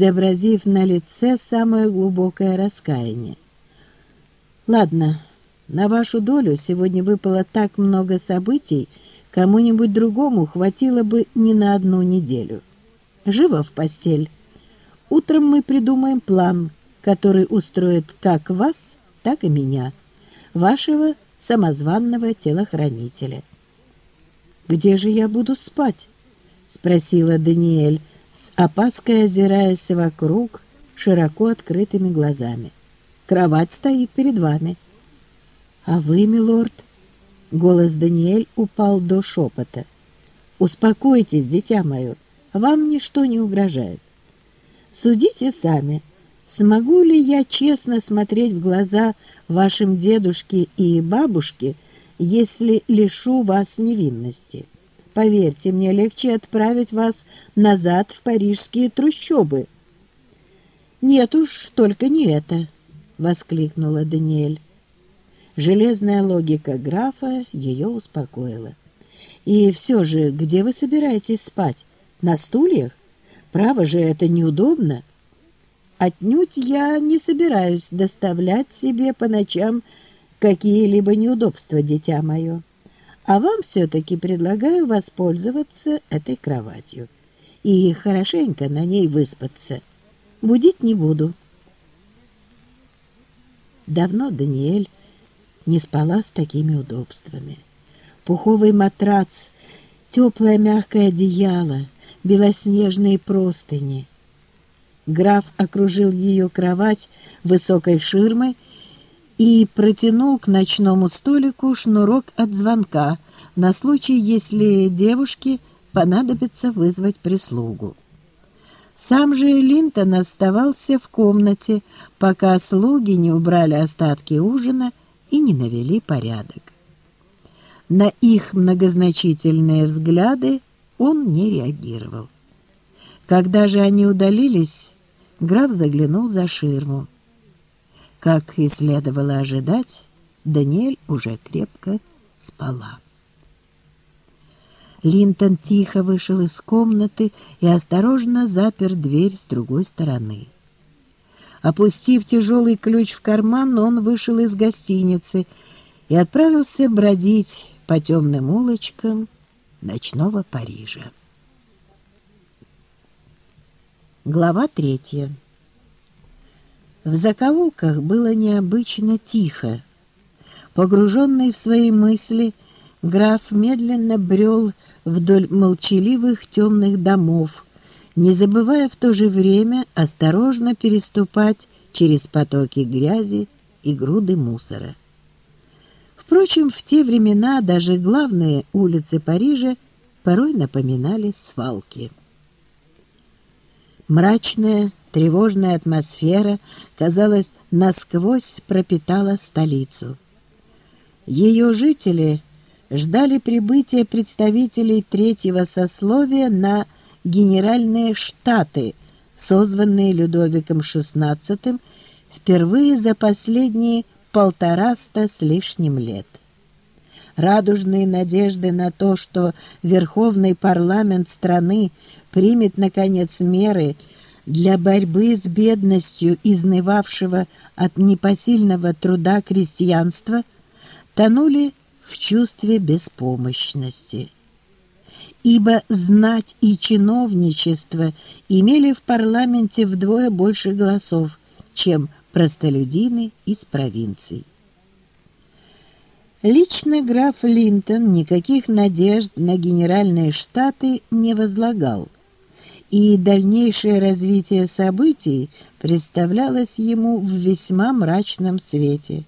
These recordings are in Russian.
изобразив на лице самое глубокое раскаяние. «Ладно, на вашу долю сегодня выпало так много событий, кому-нибудь другому хватило бы не на одну неделю. Живо в постель. Утром мы придумаем план, который устроит как вас, так и меня, вашего самозванного телохранителя». «Где же я буду спать?» — спросила Даниэль, опаской озираясь вокруг широко открытыми глазами. «Кровать стоит перед вами». «А вы, милорд?» Голос Даниэль упал до шепота. «Успокойтесь, дитя мое, вам ничто не угрожает. Судите сами, смогу ли я честно смотреть в глаза вашим дедушке и бабушке, если лишу вас невинности?» Поверьте, мне легче отправить вас назад в парижские трущобы. Нет уж, только не это, — воскликнула Даниэль. Железная логика графа ее успокоила. И все же, где вы собираетесь спать? На стульях? Право же, это неудобно. Отнюдь я не собираюсь доставлять себе по ночам какие-либо неудобства, дитя мое а вам все-таки предлагаю воспользоваться этой кроватью и хорошенько на ней выспаться. Будить не буду. Давно Даниэль не спала с такими удобствами. Пуховый матрац, теплое мягкое одеяло, белоснежные простыни. Граф окружил ее кровать высокой ширмой и протянул к ночному столику шнурок от звонка на случай, если девушке понадобится вызвать прислугу. Сам же Линтон оставался в комнате, пока слуги не убрали остатки ужина и не навели порядок. На их многозначительные взгляды он не реагировал. Когда же они удалились, граф заглянул за ширму. Как и следовало ожидать, Даниэль уже крепко спала. Линтон тихо вышел из комнаты и осторожно запер дверь с другой стороны. Опустив тяжелый ключ в карман, он вышел из гостиницы и отправился бродить по темным улочкам ночного Парижа. Глава третья в закоулках было необычно тихо. Погруженный в свои мысли, граф медленно брел вдоль молчаливых темных домов, не забывая в то же время осторожно переступать через потоки грязи и груды мусора. Впрочем, в те времена даже главные улицы Парижа порой напоминали свалки. Мрачная, Тревожная атмосфера, казалось, насквозь пропитала столицу. Ее жители ждали прибытия представителей третьего сословия на генеральные штаты, созванные Людовиком XVI впервые за последние полтораста с лишним лет. Радужные надежды на то, что Верховный парламент страны примет, наконец, меры, для борьбы с бедностью, изнывавшего от непосильного труда крестьянства, тонули в чувстве беспомощности. Ибо знать и чиновничество имели в парламенте вдвое больше голосов, чем простолюдины из провинций. Лично граф Линтон никаких надежд на генеральные штаты не возлагал – и дальнейшее развитие событий представлялось ему в весьма мрачном свете.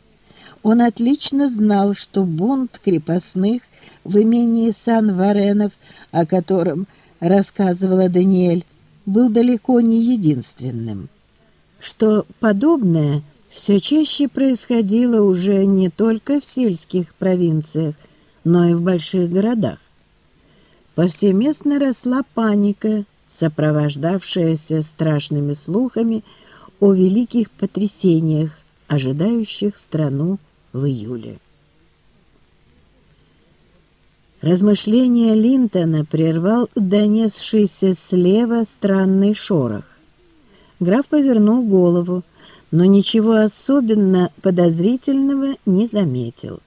Он отлично знал, что бунт крепостных в имении Сан-Варенов, о котором рассказывала Даниэль, был далеко не единственным, что подобное все чаще происходило уже не только в сельских провинциях, но и в больших городах. Повсеместно росла паника, сопровождавшаяся страшными слухами о великих потрясениях, ожидающих страну в июле. Размышления Линтона прервал донесшийся слева странный шорох. Граф повернул голову, но ничего особенно подозрительного не заметил.